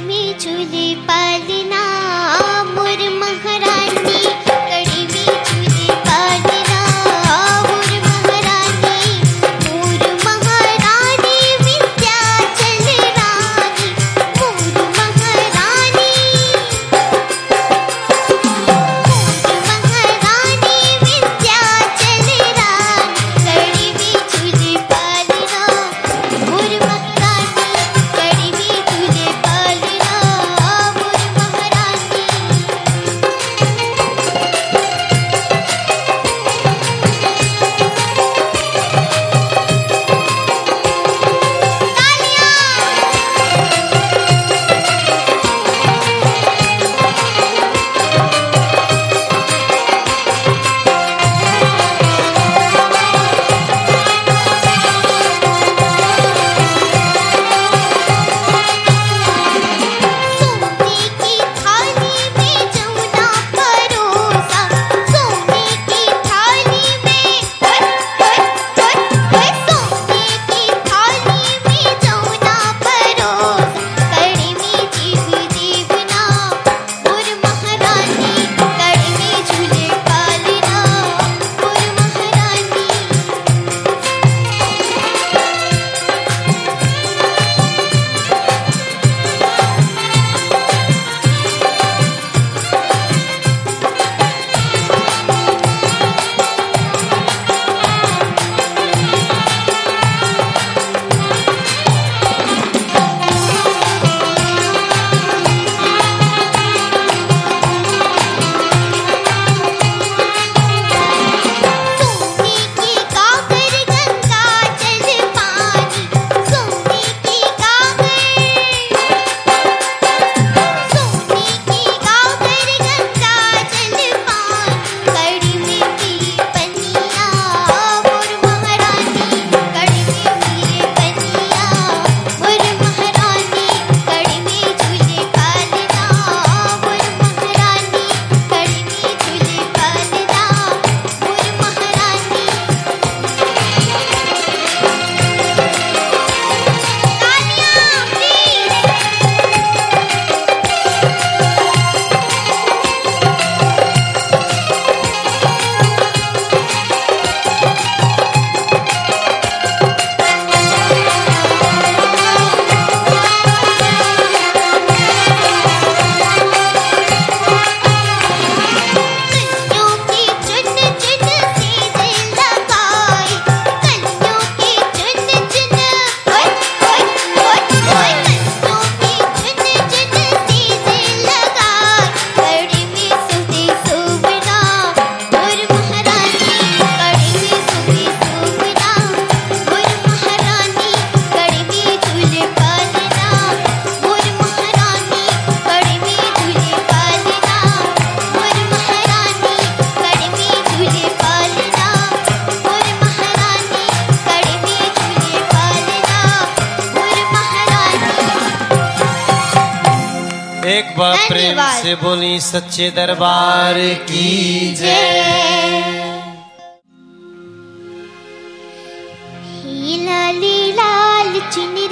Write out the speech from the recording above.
me to the past. एक बार प्रेम से बोली सच्चे दरबार की जय। लाली दरबार